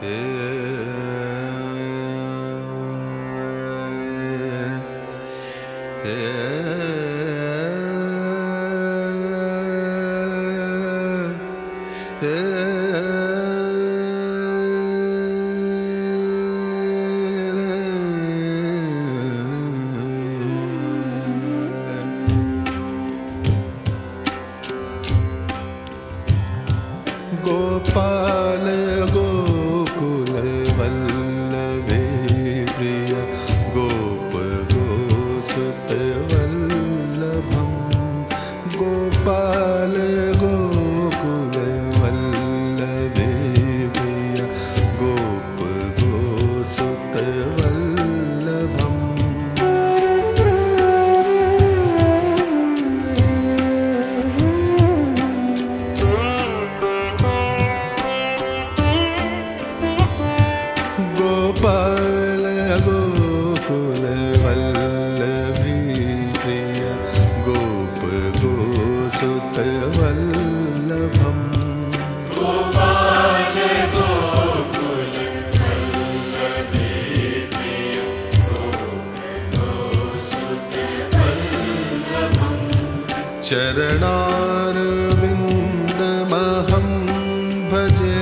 Yeah. चरणारविन्दमहं भजे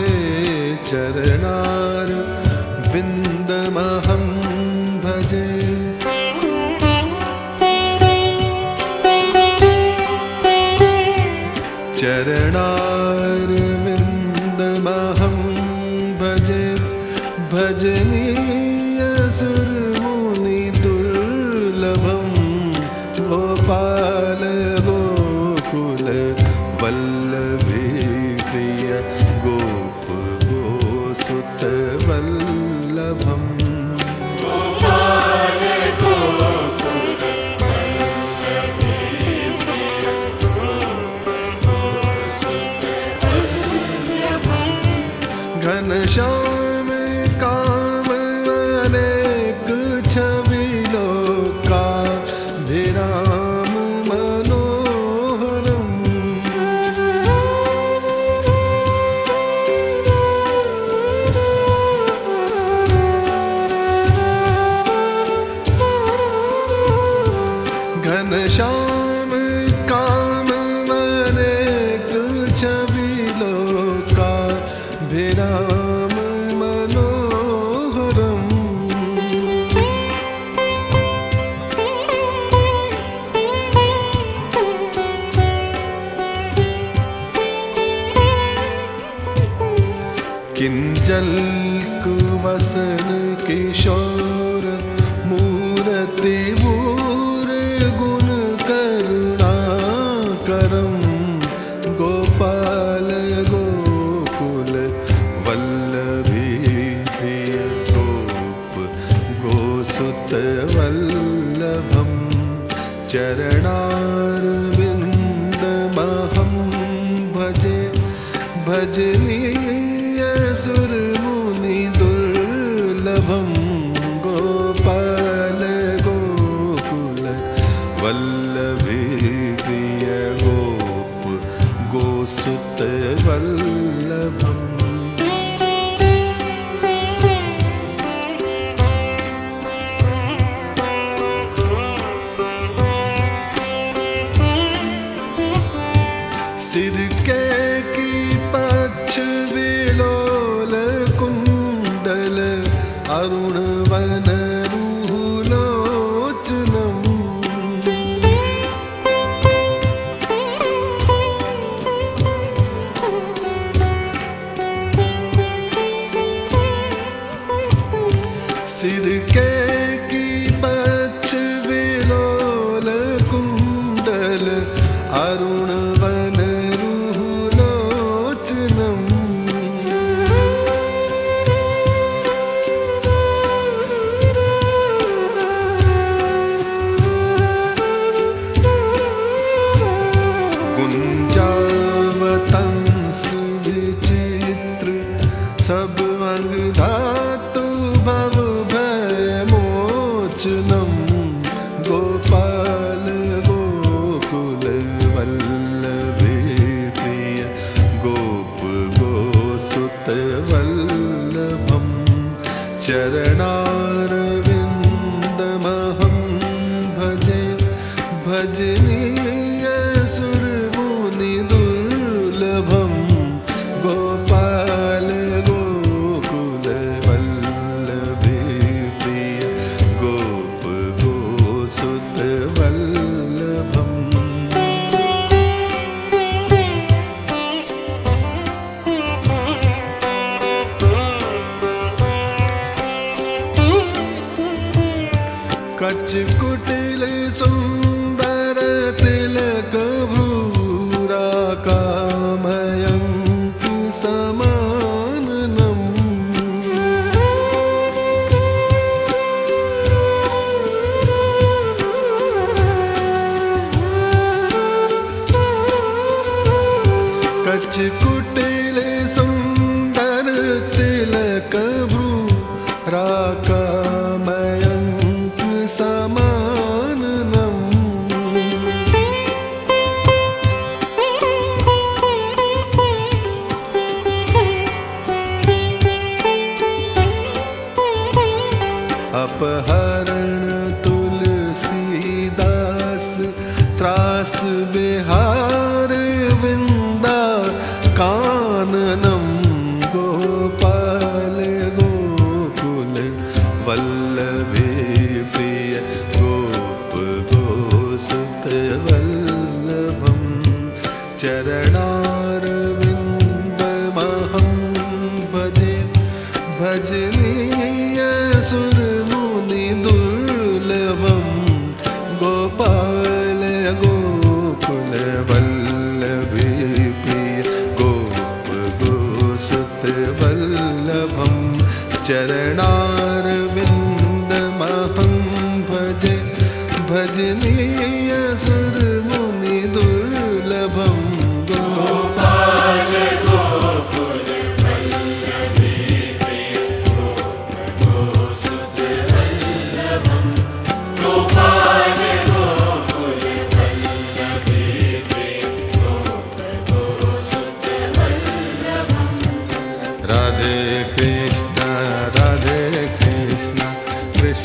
चरणारविन्दमहं भजे। चरणारविन्दमहं भजे भजनीयसुरमुनिदुर्लभं गोपाल 想 भजनी सुर मुनि चनं गुञ्जावतं सुविचित्र सब சரணார अपहरण तुलसीदास त्रास विहार वृन्दा काननं गोपाल गोकुल वल्लभे प्रिय गोप गोसुत वल्लभं चरणार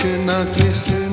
Krishna, Krishna.